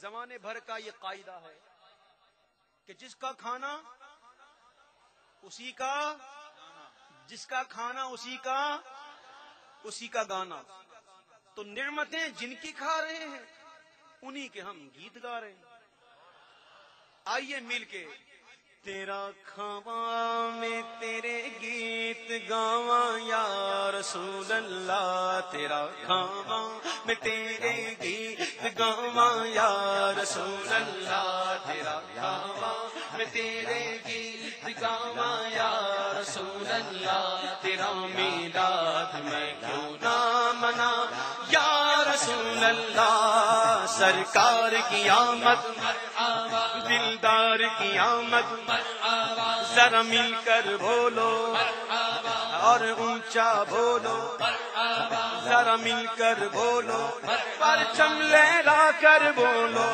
زمانے بھر کا یہ قاعدہ ہے کہ جس کا کھانا اسی کا جس کا کھانا اسی کا اسی کا گانا تو نعمتیں جن کی کھا رہے ہیں انہی کے ہم گیت گا رہے ہیں۔ آئیے مل کے تیرا کھاوا میں تیرے گیت گاوا یا رسول اللہ، تیرا کھاوا میں تیرے گیت گاوا یا رسول اللہ، تیرا کھاوا میں تیرے گیت گاوا یا رسول اللہ، تیرا میلاد میں کیوں نہ منا یا رسول اللہ، سرکار کی آمد، دلدار کی آمد، ذرا مل کر بولو۔ اور اونچا بولو ذرا مل کر بولو پرچم لہرا کر بولو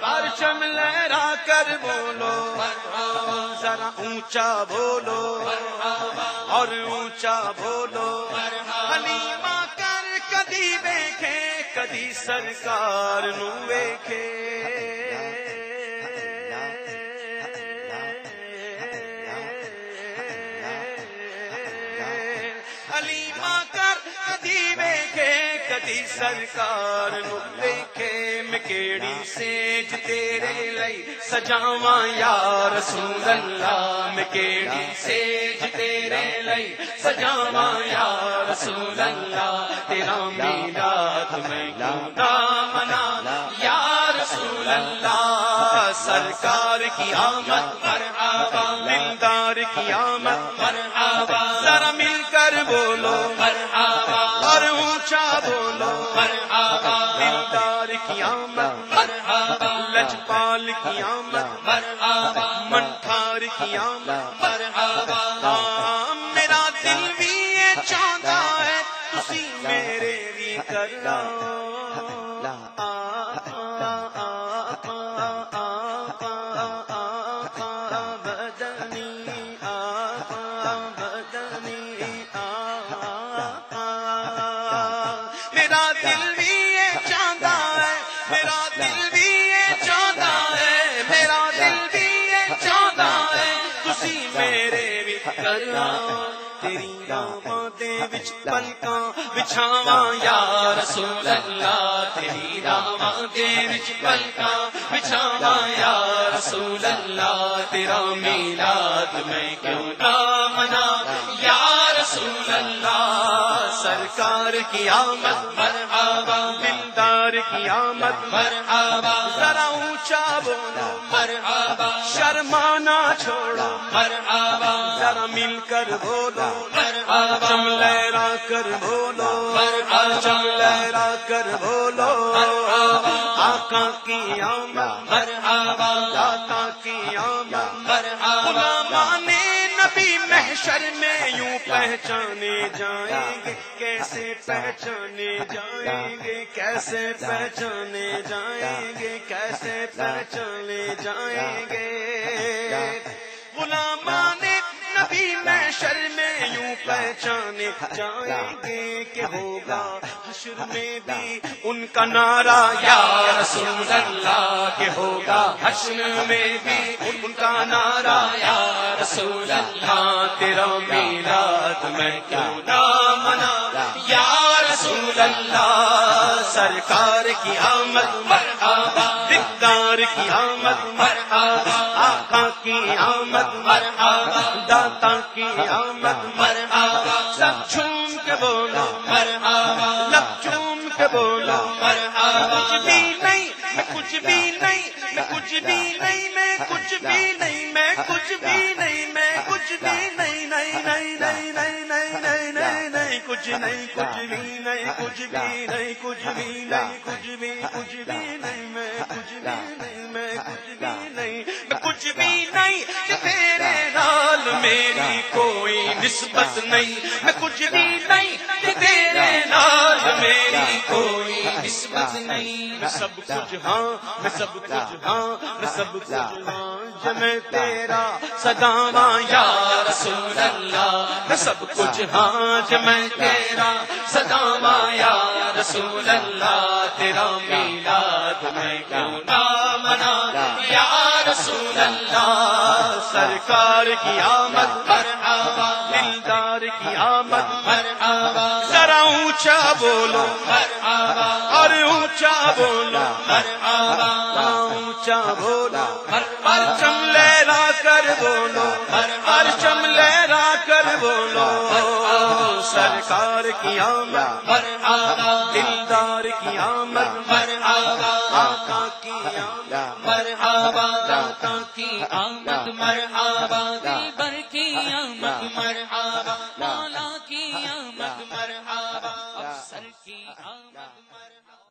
پرچم لہرا کر بولو ذرا اونچا بولو اور اونچا بولو حلیمہ کر کدی ویکھے کدی سرکار نو ویکھے۔ حلیمہ کر کدی ویکھے کدی سرکار نو ویکھے میں کیڑی سیج تیرے لئی سجاواں یا رسول اللہ میں کیڑی سیج تیرے لئی سجاواں یا رسول اللہ، تیرا میلاد میں کیوں نہ منا یا رسول اللہ، سرکار کی آمد مرحبا دلدار کی آمد مرحبا ذرا مل کر بولو مرحبا اور اونچا بولو مرحبا دلدار کی آمد مرحبا لجپال کی آمد مرحبا منٹھار کی آمد مرحبا میرا دل بھی یہ چاہتا ہے، تسی میرے بھی کرنا کرنا تیری راواں دے وچ پلکاں بچھاواں یا رسول اللہ تیری دے وچ پلکاں بچھاواں یا رسول اللہ تیرا میلاد میں کیوں نہ منا یا رسول اللہ سرکار کی آمد، مرحبا دلدار کی آمد، مرحبا، ذرا اونچا بولو، مرحبا، شرمانا چھوڑو، مرحبا، ذرا مل کر بولو، مرحبا، چم لہرا کر بولو، مرحبا، چم لہرا کر بولو آقا کی آمد، مرحبا، داتا کی آمد، مرحبا غلامان نبی محشر میں یوں پہچانے جائیں گے، کیسے پہچانے جائیں گے، کیسے پہچانے جائیں گے، کیسے پہچانے جائیں گے۔ غلامان نبی محشر میں یوں پہچانے جائیں گے کہ ہوگا حشر میں بھی ان کا نعرہ یا رسول اللہ کہ ہوگا حشر میں بھی ان کا نعرہ یا رسول اللہ تیرا میلاد میں کیوں نہ منا یا رسول اللہ سرکار کی آمد مرحبا دلدار کی آمد مرحبا آقا کی آمد مرحبا داتا کی آمد مرحبا بولو مرحبا کچھ بھی نہیں میں کچھ بھی نہیں میں کچھ بھی نہیں میں کچھ بھی نہیں میں کچھ بھی نہیں میں کچھ بھی نہیں نہیں نہیں نہیں نہیں نہیں نہیں نہیں نہیں کچھ نہیں کچھ بھی نہیں کچھ بھی نہیں کچھ بھی نہیں کچھ بھی کچھ بھی نہیں میں کچھ بھی نہیں میں کچھ بھی نہیں میں کچھ بھی نہیں کہ تیرے نال میری کوئی نسبت نہیں میں کچھ بھی نہیں کوئی نسبت نہیں میں سب کچھ ہاں میں سب کچھ ہاں میں سب کچھ ہاں جب میں تیرا سداواں یا رسول اللہ میں سب کچھ ہاں جب میں تیرا سداواں یا رسول اللہ تیرا میلاد میں کیوں نہ منا یا رسول اللہ سرکار کی آمد مرحبا دلدار کی آمد مرحبا ذرا اونچا بولو مرحبا اور اونچا بولو مرحبا اونچا بولو پرچم لہرا کر بولو پرچم لہرا کر بولو سرکار کی آمد مرحبا دلدار کی آمد مرحبا آقا کی آمد مرحبا داتا کی آمد مرحبا دلبر کی آمد مرحبا